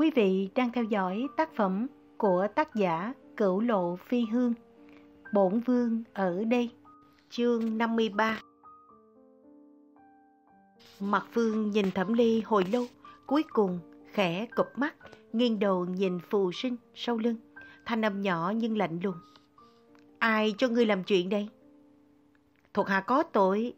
Quý vị đang theo dõi tác phẩm của tác giả Cửu Lộ Phi Hương. Bổn Vương ở đây, chương 53. Mặt Phương nhìn Thẩm Ly hồi lâu, cuối cùng khẽ cụp mắt, nghiêng đầu nhìn phù sinh sau lưng, thanh âm nhỏ nhưng lạnh lùng. Ai cho ngươi làm chuyện đây? Thuộc hạ có tội,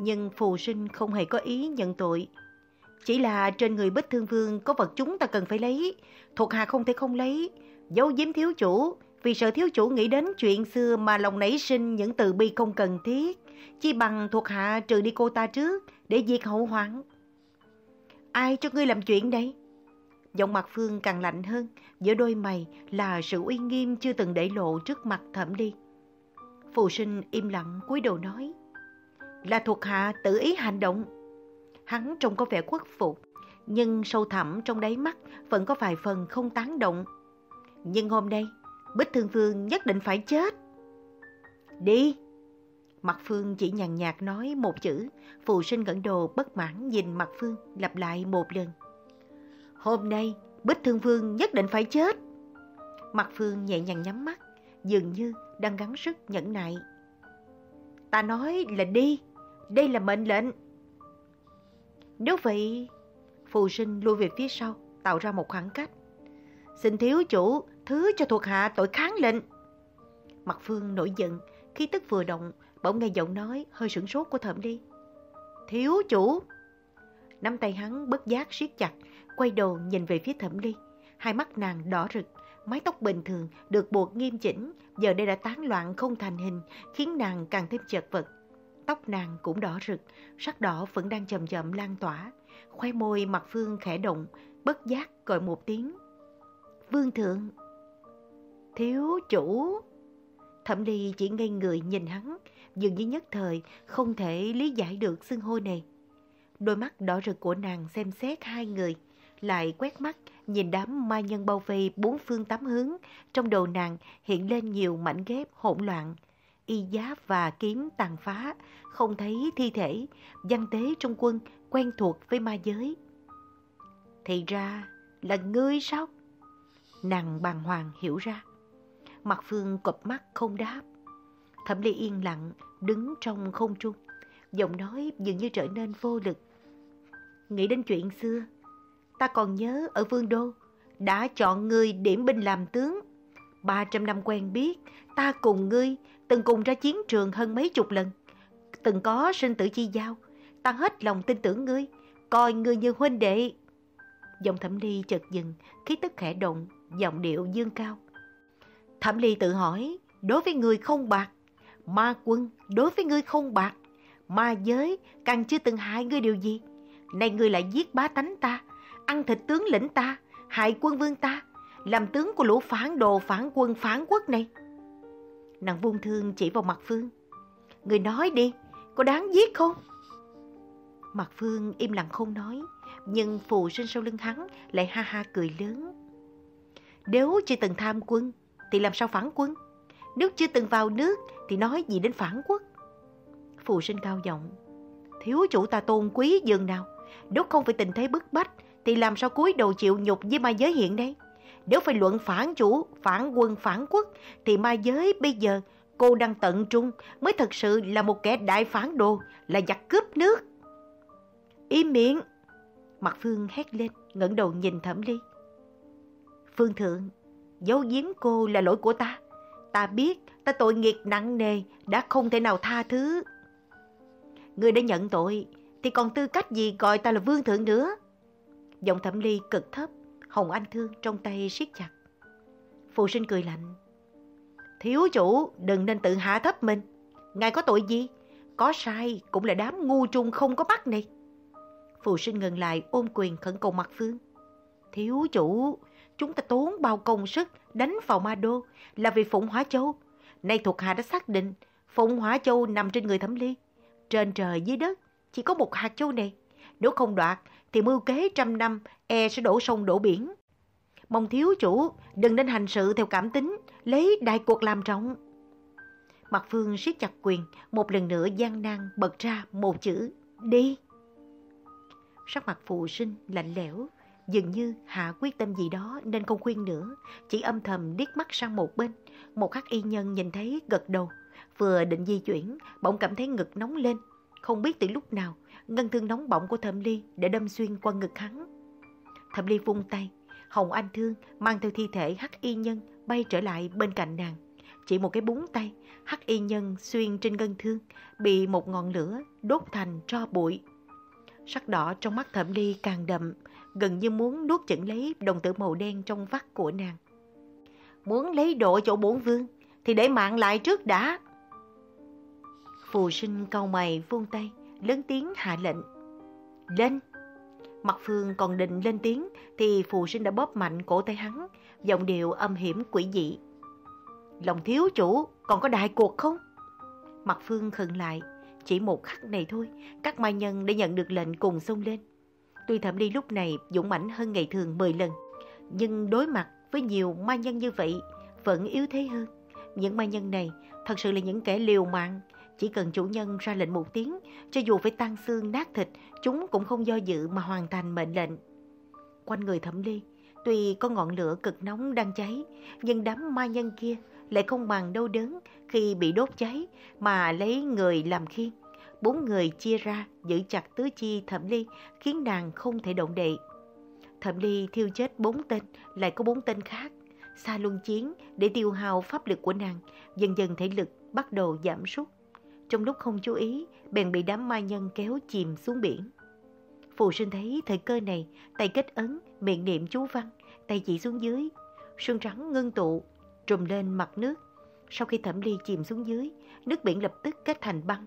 nhưng phù sinh không hề có ý nhận tội. Chỉ là trên người Bích Thương Vương có vật chúng ta cần phải lấy, thuộc hạ không thể không lấy, giấu giếm thiếu chủ, vì sợ thiếu chủ nghĩ đến chuyện xưa mà lòng nảy sinh những từ bi không cần thiết, chi bằng thuộc hạ trừ đi cô ta trước để diệt hậu hoạn. Ai cho ngươi làm chuyện đây? Giọng mặt Phương càng lạnh hơn, giữa đôi mày là sự uy nghiêm chưa từng để lộ trước mặt thẩm đi. Phù sinh im lặng cúi đầu nói, là thuộc hạ tự ý hành động. Hắn trông có vẻ khuất phục, nhưng sâu thẳm trong đáy mắt vẫn có vài phần không tán động. Nhưng hôm nay, Bích Thương Phương nhất định phải chết. Đi! Mặt Phương chỉ nhàn nhạt nói một chữ, phù sinh ngẩng đồ bất mãn nhìn Mặt Phương lặp lại một lần. Hôm nay, Bích Thương Phương nhất định phải chết. Mặt Phương nhẹ nhàng nhắm mắt, dường như đang gắng sức nhẫn nại. Ta nói là đi, đây là mệnh lệnh. Nếu vậy, phù sinh lui về phía sau, tạo ra một khoảng cách. Xin thiếu chủ, thứ cho thuộc hạ tội kháng lệnh. Mặt Phương nổi giận, khi tức vừa động, bỗng nghe giọng nói hơi sửng sốt của thẩm đi. Thiếu chủ! Nắm tay hắn bất giác siết chặt, quay đầu nhìn về phía thẩm ly. Hai mắt nàng đỏ rực, mái tóc bình thường được buộc nghiêm chỉnh, giờ đây đã tán loạn không thành hình, khiến nàng càng thêm chật vật. Tóc nàng cũng đỏ rực, sắc đỏ vẫn đang chậm chậm lan tỏa. Khoe môi mặt phương khẽ động, bất giác gọi một tiếng. Vương thượng! Thiếu chủ! Thẩm ly chỉ ngây người nhìn hắn, dường như nhất thời không thể lý giải được xưng hô này. Đôi mắt đỏ rực của nàng xem xét hai người, lại quét mắt nhìn đám ma nhân bao vây bốn phương tám hướng. Trong đầu nàng hiện lên nhiều mảnh ghép hỗn loạn, y giáp và kiếm tàn phá, không thấy thi thể, văn tế trong quân quen thuộc với ma giới. Thì ra là ngươi sao? Nàng bàng hoàng hiểu ra. Mặt Phương cụp mắt không đáp. Thẩm Ly yên lặng, đứng trong không trung. Giọng nói dường như trở nên vô lực. Nghĩ đến chuyện xưa, ta còn nhớ ở Vương Đô, đã chọn ngươi điểm binh làm tướng. 300 năm quen biết, ta cùng ngươi từng cùng ra chiến trường hơn mấy chục lần. Từng có sinh tử chi giao, ta hết lòng tin tưởng ngươi, coi ngươi như huynh đệ. Dòng thẩm ly chợt dừng, khí tức khẽ động, giọng điệu dương cao. Thẩm ly tự hỏi, đối với người không bạc, ma quân đối với ngươi không bạc, ma giới càng chưa từng hại ngươi điều gì. Nay ngươi lại giết bá tánh ta, ăn thịt tướng lĩnh ta, hại quân vương ta, làm tướng của lũ phản đồ phản quân phản quốc này. Nàng vung thương chỉ vào mặt Phương. Người nói đi, có đáng giết không? Mặt Phương im lặng không nói, nhưng phù sinh sau lưng hắn lại ha ha cười lớn. Nếu chưa từng tham quân, thì làm sao phản quân? Nếu chưa từng vào nước, thì nói gì đến phản quốc? Phù sinh cao giọng. Thiếu chủ ta tôn quý dường nào? Nếu không phải tình thế bức bách, thì làm sao cúi đầu chịu nhục với ma giới hiện đây? Nếu phải luận phản chủ, phản quân, phản quốc, thì ma giới bây giờ cô đang tận trung mới thật sự là một kẻ đại phản đồ, là giặc cướp nước. Im miệng! Mặt Phương hét lên, ngẩng đầu nhìn Thẩm Ly. Phương Thượng, giấu giếm cô là lỗi của ta. Ta biết ta tội nghiệt nặng nề, đã không thể nào tha thứ. Người đã nhận tội, thì còn tư cách gì gọi ta là Vương Thượng nữa? Giọng Thẩm Ly cực thấp, Hồng Anh Thương trong tay siết chặt. Phù sinh cười lạnh. Thiếu chủ đừng nên tự hạ thấp mình. Ngài có tội gì? Có sai cũng là đám ngu trung không có mắt này. Phù sinh ngừng lại ôm quyền khẩn cầu mặt phương. Thiếu chủ, chúng ta tốn bao công sức đánh vào ma đô là vì Phụng Hóa Châu. Nay thuộc hạ đã xác định Phụng Hóa Châu nằm trên người thẩm ly. Trên trời dưới đất chỉ có một hạt châu này. Nếu không đoạt thì mưu kế trăm năm e sẽ đổ sông đổ biển. Mong thiếu chủ đừng nên hành sự theo cảm tính, lấy đại cuộc làm trọng. Mặt Phương siết chặt quyền, một lần nữa gian nan bật ra một chữ đi. Sắc mặt phụ sinh lạnh lẽo, Dường như hạ quyết tâm gì đó nên không khuyên nữa, chỉ âm thầm điếc mắt sang một bên. Một khắc y nhân nhìn thấy gật đầu, vừa định di chuyển, bỗng cảm thấy ngực nóng lên. Không biết từ lúc nào, ngân thương nóng bỏng của Thẩm Ly để đâm xuyên qua ngực hắn. Thẩm Ly vung tay, Hồng Anh Thương mang theo thi thể hắc y nhân bay trở lại bên cạnh nàng. Chỉ một cái búng tay, hắc y nhân xuyên trên ngân thương, bị một ngọn lửa đốt thành tro bụi. Sắc đỏ trong mắt Thẩm Ly càng đậm, gần như muốn nuốt chửng lấy đồng tử màu đen trong vắt của nàng. Muốn lấy độ chỗ bốn vương thì để mạng lại trước đã. Phù sinh cau mày vung tay, lớn tiếng hạ lệnh. Lên! Mặt Phương còn định lên tiếng thì phù sinh đã bóp mạnh cổ tay hắn, giọng điệu âm hiểm quỷ dị. Lòng thiếu chủ còn có đại cuộc không? Mặt Phương khẩn lại, chỉ một khắc này thôi, các mai nhân đã nhận được lệnh cùng xông lên. Tuy Thẩm Ly lúc này dũng mãnh hơn ngày thường 10 lần, nhưng đối mặt với nhiều ma nhân như vậy vẫn yếu thế hơn. Những ma nhân này thật sự là những kẻ liều mạng, chỉ cần chủ nhân ra lệnh một tiếng, cho dù phải tan xương nát thịt, chúng cũng không do dự mà hoàn thành mệnh lệnh. Quanh người Thẩm Ly, tuy có ngọn lửa cực nóng đang cháy, nhưng đám ma nhân kia lại không bằng đau đớn khi bị đốt cháy mà lấy người làm khiên. Bốn người chia ra giữ chặt tứ chi Thẩm Ly khiến nàng không thể động đậy. Thẩm Ly thiêu chết bốn tên, lại có bốn tên khác. Xa luân chiến để tiêu hao pháp lực của nàng, dần dần thể lực bắt đầu giảm sút. Trong lúc không chú ý, bèn bị đám ma nhân kéo chìm xuống biển. Phù sinh thấy thời cơ này, tay kết ấn, miệng niệm chú văn, tay chỉ xuống dưới. Sương trắng ngưng tụ, trùm lên mặt nước. Sau khi thẩm ly chìm xuống dưới, nước biển lập tức kết thành băng.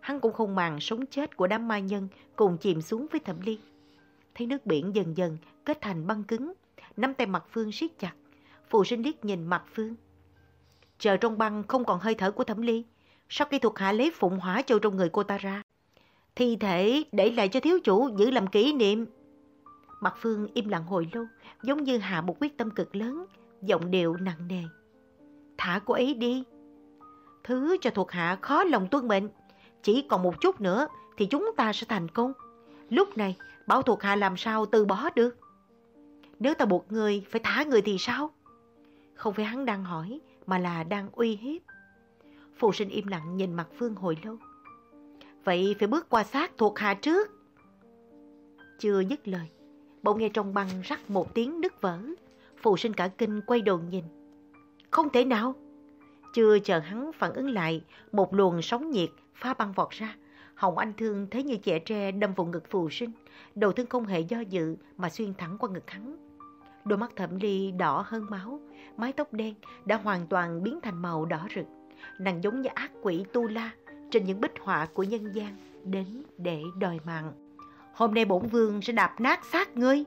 Hắn cũng không màng sống chết của đám ma nhân cùng chìm xuống với thẩm ly. Thấy nước biển dần dần kết thành băng cứng, nắm tay mặt Phương siết chặt. Phù sinh liếc nhìn mặt Phương. Chờ trong băng không còn hơi thở của thẩm ly, sau khi thuộc hạ lấy phụng hỏa châu trong người cô ta ra. Thi thể để lại cho thiếu chủ giữ làm kỷ niệm. Mặt Phương im lặng hồi lâu, giống như hạ một quyết tâm cực lớn, giọng điệu nặng nề. Thả cô ấy đi. Thứ cho thuộc hạ khó lòng tuân mệnh. Chỉ còn một chút nữa thì chúng ta sẽ thành công. Lúc này, bảo thuộc hạ làm sao từ bỏ được. Nếu ta buộc người phải thả người thì sao? Không phải hắn đang hỏi, mà là đang uy hiếp phụ sinh im lặng nhìn mặt Phương hồi lâu. Vậy phải bước qua xác thuộc hạ trước. Chưa dứt lời, bỗng nghe trong băng rắc một tiếng nứt vỡ. phụ sinh cả kinh quay đầu nhìn. Không thể nào. Chưa chờ hắn phản ứng lại, một luồng sóng nhiệt phá băng vọt ra. Hồng Anh Thương thấy như chẻ tre đâm vào ngực phù sinh, đầu thương không hề do dự mà xuyên thẳng qua ngực hắn. Đôi mắt thẩm ly đỏ hơn máu, mái tóc đen đã hoàn toàn biến thành màu đỏ rực. Nàng giống như ác quỷ tu la trên những bích họa của nhân gian đến để đòi mạng. Hôm nay bổn vương sẽ đạp nát xác ngươi.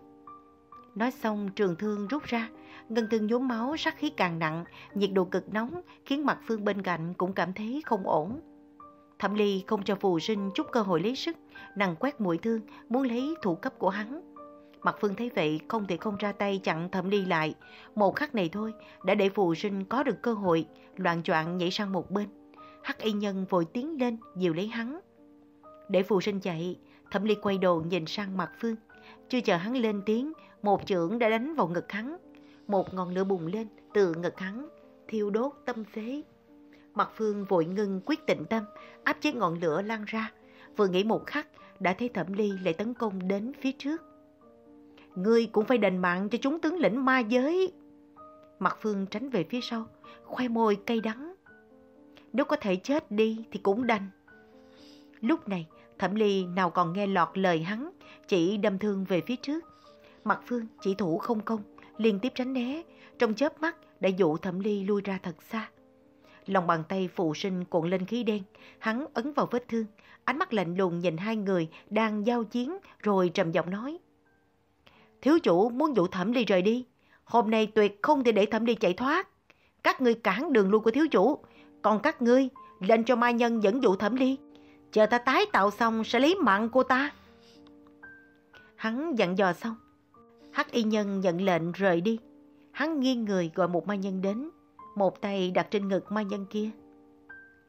Nói xong trường thương rút ra, ngân thương nhốm máu sát khí càng nặng, nhiệt độ cực nóng khiến mặt phương bên cạnh cũng cảm thấy không ổn. Thẩm Ly không cho phù sinh chút cơ hội lấy sức, nàng quét mũi thương, muốn lấy thủ cấp của hắn. Mặt Phương thấy vậy không thể không ra tay chặn Thẩm Ly lại. Một khắc này thôi đã để phù sinh có được cơ hội, loạn choạng nhảy sang một bên. Hắc y nhân vội tiến lên, dìu lấy hắn. Để phù sinh chạy, Thẩm Ly quay đầu nhìn sang mặt Phương. Chưa chờ hắn lên tiếng, một chưởng đã đánh vào ngực hắn. Một ngọn lửa bùng lên từ ngực hắn, thiêu đốt tâm phế. Mặt Phương vội ngưng quyết tịnh tâm, áp chế ngọn lửa lan ra. Vừa nghĩ một khắc, đã thấy Thẩm Ly lại tấn công đến phía trước. Ngươi cũng phải đền mạng cho chúng tướng lĩnh ma giới. Mặt Phương tránh về phía sau, khoe môi cay đắng. Nếu có thể chết đi thì cũng đành. Lúc này, Thẩm Ly nào còn nghe lọt lời hắn, chỉ đâm thương về phía trước. Mặt Phương chỉ thủ không công, liên tiếp tránh né, trong chớp mắt đã dụ Thẩm Ly lui ra thật xa. Lòng bàn tay phụ sinh cuộn lên khí đen, hắn ấn vào vết thương, ánh mắt lạnh lùng nhìn hai người đang giao chiến rồi trầm giọng nói. Thiếu chủ muốn dụ Thẩm Ly rời đi, hôm nay tuyệt không thể để Thẩm Ly chạy thoát. Các ngươi cản đường lui của thiếu chủ, còn các ngươi lên cho mai nhân dẫn dụ Thẩm Ly. Chờ ta tái tạo xong sẽ lấy mạng cô ta. Hắn dặn dò xong. Hắc y nhân nhận lệnh rời đi. Hắn nghiêng người gọi một mai nhân đến. Một tay đặt trên ngực mai nhân kia.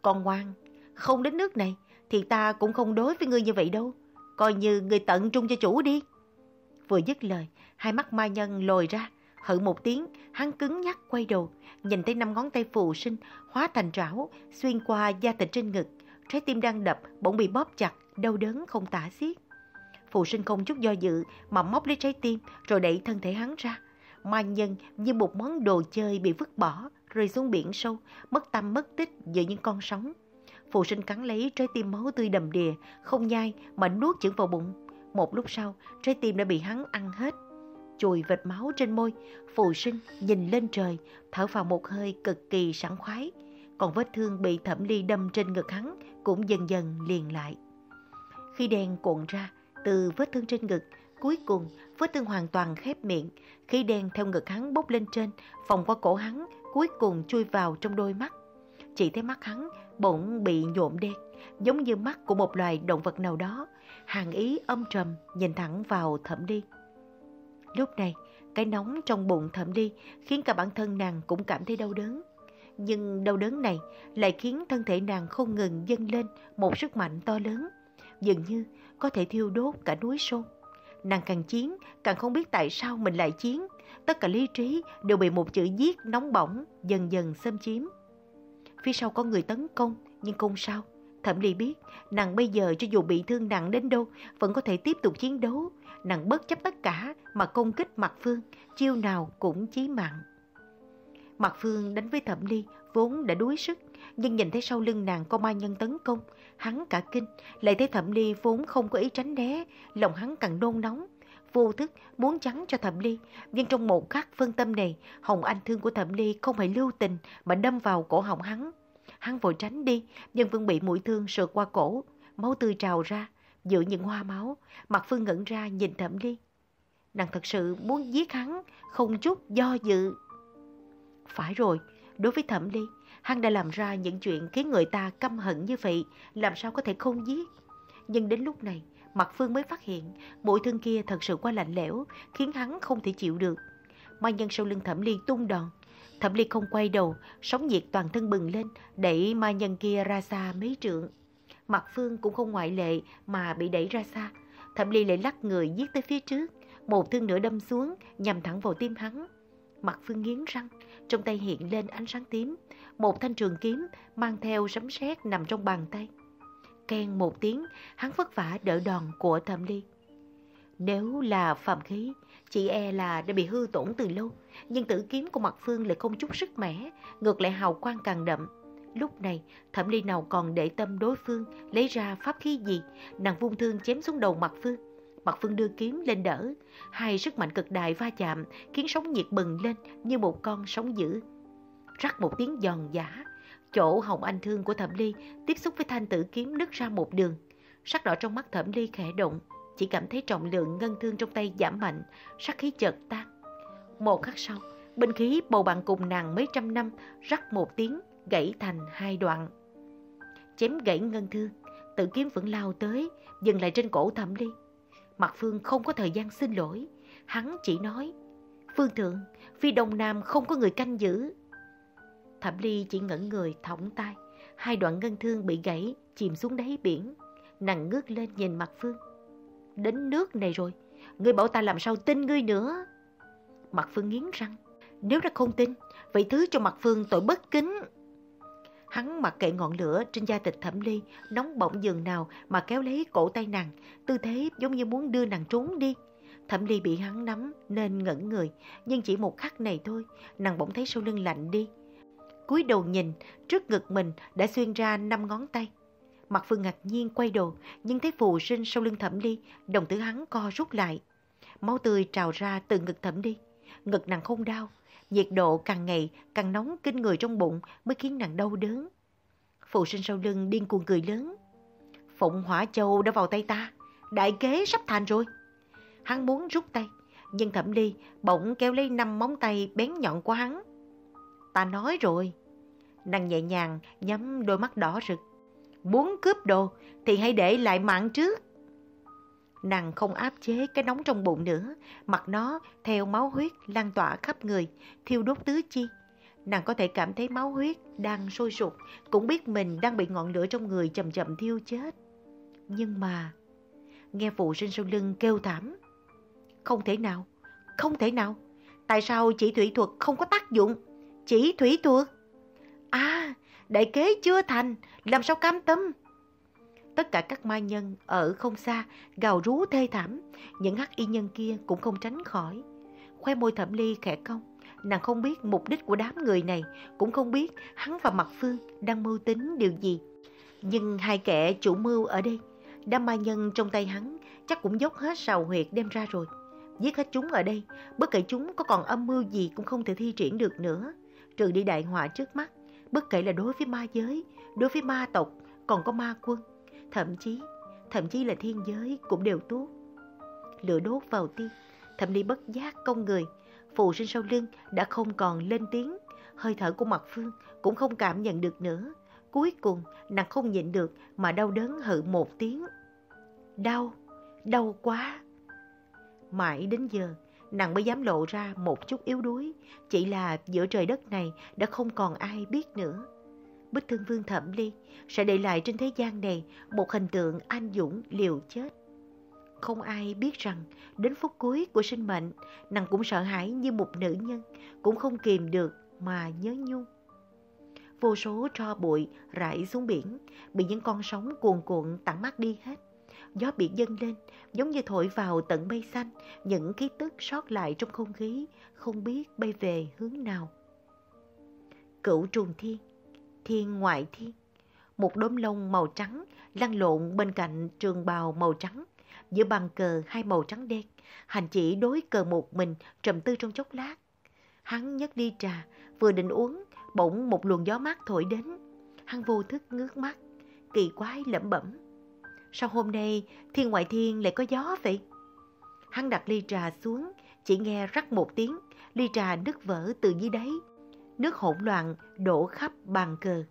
Con ngoan, không đến nước này thì ta cũng không đối với ngươi như vậy đâu. Coi như người tận trung cho chủ đi. Vừa dứt lời, hai mắt ma nhân lồi ra, hự một tiếng, hắn cứng nhắc quay đầu, nhìn thấy năm ngón tay phù sinh hóa thành trảo, xuyên qua da thịt trên ngực. Trái tim đang đập, bỗng bị bóp chặt, đau đớn không tả xiết. Phù sinh không chút do dự mà móc lấy trái tim rồi đẩy thân thể hắn ra. Ma nhân như một món đồ chơi bị vứt bỏ, rơi xuống biển sâu, mất tâm mất tích giữa những con sóng. Phù sinh cắn lấy trái tim máu tươi đầm đìa, không nhai mà nuốt chửng vào bụng. Một lúc sau, trái tim đã bị hắn ăn hết. Chùi vệt máu trên môi, phù sinh nhìn lên trời, thở vào một hơi cực kỳ sảng khoái. Còn vết thương bị thẩm ly đâm trên ngực hắn cũng dần dần liền lại. Khi đen cuộn ra, từ vết thương trên ngực, cuối cùng vết thương hoàn toàn khép miệng. Khí đen theo ngực hắn bốc lên trên, vòng qua cổ hắn, cuối cùng chui vào trong đôi mắt. Chỉ thấy mắt hắn bỗng bị nhuộm đen, giống như mắt của một loài động vật nào đó. Hàng ý âm trầm nhìn thẳng vào thẩm đi. Lúc này, cái nóng trong bụng thẩm đi khiến cả bản thân nàng cũng cảm thấy đau đớn. Nhưng đau đớn này lại khiến thân thể nàng không ngừng dâng lên một sức mạnh to lớn, dường như có thể thiêu đốt cả núi sông. Nàng càng chiến, càng không biết tại sao mình lại chiến. Tất cả lý trí đều bị một chữ giết nóng bỏng, dần dần xâm chiếm. Phía sau có người tấn công, nhưng không sao. Thẩm Ly biết, nàng bây giờ cho dù bị thương nặng đến đâu, vẫn có thể tiếp tục chiến đấu. Nàng bất chấp tất cả mà công kích Mạc Phương, chiêu nào cũng chí mạng. Mạc Phương đánh với Thẩm Ly vốn đã đuối sức, nhưng nhìn thấy sau lưng nàng có ma nhân tấn công, hắn cả kinh, lại thấy Thẩm Ly vốn không có ý tránh né, lòng hắn càng nôn nóng. Vô thức muốn trắng cho Thẩm Ly, nhưng trong một khắc phân tâm này, Hồng Anh thương của Thẩm Ly không hề lưu tình mà đâm vào cổ họng hắn. Hắn vội tránh đi, nhưng vẫn bị mũi thương sượt qua cổ, máu tươi trào ra, giữa những hoa máu, mặt Phương ngẩn ra nhìn Thẩm Ly. Nàng thật sự muốn giết hắn, không chút do dự. Phải rồi, đối với Thẩm Ly, hắn đã làm ra những chuyện khiến người ta căm hận như vậy, làm sao có thể không giết. Nhưng đến lúc này, Mặt Phương mới phát hiện mũi thương kia thật sự quá lạnh lẽo, khiến hắn không thể chịu được. Mai nhân sau lưng Thẩm Ly tung đòn. Thẩm Ly không quay đầu, sóng nhiệt toàn thân bừng lên, đẩy ma nhân kia ra xa mấy trượng. Mặt Phương cũng không ngoại lệ mà bị đẩy ra xa. Thẩm Ly lại lắc người giết tới phía trước, một thương nữa đâm xuống nhằm thẳng vào tim hắn. Mặt Phương nghiến răng, trong tay hiện lên ánh sáng tím. Một thanh trường kiếm mang theo sấm sét nằm trong bàn tay. Ken một tiếng, hắn vất vả đỡ đòn của Thẩm Ly. Nếu là phạm khí, chị e là đã bị hư tổn từ lâu, nhưng tử kiếm của Mặt Phương lại không chút sức mẻ, ngược lại hào quang càng đậm. Lúc này, Thẩm Ly nào còn để tâm đối phương lấy ra pháp khí gì, nàng vung thương chém xuống đầu Mặt Phương. Mặt Phương đưa kiếm lên đỡ, hai sức mạnh cực đại va chạm khiến sóng nhiệt bừng lên như một con sóng dữ. Rắc một tiếng giòn giả, chỗ hồng anh thương của Thẩm Ly tiếp xúc với thanh tử kiếm nứt ra một đường. Sắc đỏ trong mắt Thẩm Ly khẽ động, chỉ cảm thấy trọng lượng ngân thương trong tay giảm mạnh, sắc khí chợt tan. Một khắc sau, binh khí bầu bạn cùng nàng mấy trăm năm rắc một tiếng gãy thành hai đoạn. Chém gãy ngân thương, tự kiếm vẫn lao tới, dừng lại trên cổ Thẩm Ly. Mặt Phương không có thời gian xin lỗi, hắn chỉ nói, Phương Thượng, phi Đông Nam không có người canh giữ. Thẩm Ly chỉ ngẩn người thõng tay, hai đoạn ngân thương bị gãy, chìm xuống đáy biển. Nàng ngước lên nhìn mặt Phương. Đến nước này rồi, ngươi bảo ta làm sao tin ngươi nữa. Mặt Phương nghiến răng, nếu đã không tin, vậy thứ cho mặt Phương tội bất kính. Hắn mặc kệ ngọn lửa trên da thịt thẩm ly, nóng bỏng dường nào mà kéo lấy cổ tay nàng, tư thế giống như muốn đưa nàng trốn đi. Thẩm ly bị hắn nắm nên ngẩn người, nhưng chỉ một khắc này thôi, nàng bỗng thấy sau lưng lạnh đi. cúi đầu nhìn, trước ngực mình đã xuyên ra năm ngón tay. Mặt Phương ngạc nhiên quay đầu, nhưng thấy phụ sinh sau lưng thẩm ly, đồng tử hắn co rút lại. Máu tươi trào ra từ ngực thẩm ly. Ngực nàng không đau, nhiệt độ càng ngày càng nóng kinh người trong bụng mới khiến nàng đau đớn. phụ sinh sau lưng điên cuồng cười lớn. Phụng Hỏa Châu đã vào tay ta, đại kế sắp thành rồi. Hắn muốn rút tay, nhưng thẩm ly bỗng kéo lấy năm móng tay bén nhọn của hắn. Ta nói rồi. Nàng nhẹ nhàng nhắm đôi mắt đỏ rực. Muốn cướp đồ thì hãy để lại mạng trước. Nàng không áp chế cái nóng trong bụng nữa, mặt nó theo máu huyết lan tỏa khắp người, thiêu đốt tứ chi. Nàng có thể cảm thấy máu huyết đang sôi sục, cũng biết mình đang bị ngọn lửa trong người chậm chậm thiêu chết. Nhưng mà, nghe phụ sinh sau lưng kêu thảm. Không thể nào, không thể nào. Tại sao chỉ thủy thuật không có tác dụng? Chỉ thủy thuật? À, đại kế chưa thành, làm sao cam tâm? Tất cả các ma nhân ở không xa gào rú thê thảm, những hắc y nhân kia cũng không tránh khỏi. Khoe môi thẩm ly khẽ cong, nàng không biết mục đích của đám người này, cũng không biết hắn và Mặt Phương đang mưu tính điều gì. Nhưng hai kẻ chủ mưu ở đây, đám ma nhân trong tay hắn chắc cũng dốc hết sầu huyệt đem ra rồi. Giết hết chúng ở đây, bất kể chúng có còn âm mưu gì cũng không thể thi triển được nữa. Trừ đi đại họa trước mắt, bất kể là đối với ma giới, đối với ma tộc, còn có ma quân. Thậm chí, thậm chí là thiên giới cũng đều tốt. Lửa đốt vào tim, thậm đi bất giác công người, phù sinh sau lưng đã không còn lên tiếng, hơi thở của mặt phương cũng không cảm nhận được nữa. Cuối cùng, nàng không nhịn được mà đau đớn hự một tiếng. Đau, đau quá. Mãi đến giờ, nàng mới dám lộ ra một chút yếu đuối, chỉ là giữa trời đất này đã không còn ai biết nữa. Bích Thương Vương Thẩm Ly sẽ để lại trên thế gian này một hình tượng anh dũng liều chết. Không ai biết rằng đến phút cuối của sinh mệnh, nàng cũng sợ hãi như một nữ nhân, cũng không kìm được mà nhớ nhung. Vô số tro bụi rải xuống biển, bị những con sóng cuồn cuộn tặng mắt đi hết. Gió biển dâng lên, giống như thổi vào tận mây xanh, những ký tức sót lại trong không khí, không biết bay về hướng nào. Cửu trùng thiên, thiên ngoại thiên. Một đốm lông màu trắng lăn lộn bên cạnh trường bào màu trắng, giữa bàn cờ hai màu trắng đen. Hành chỉ đối cờ một mình trầm tư trong chốc lát. Hắn nhấc đi trà, vừa định uống, bỗng một luồng gió mát thổi đến. Hắn vô thức ngước mắt, kỳ quái lẩm bẩm. Sao hôm nay thiên ngoại thiên lại có gió vậy? Hắn đặt ly trà xuống, chỉ nghe rắc một tiếng, ly trà nứt vỡ từ dưới đáy. Nước hỗn loạn đổ khắp bàn cờ.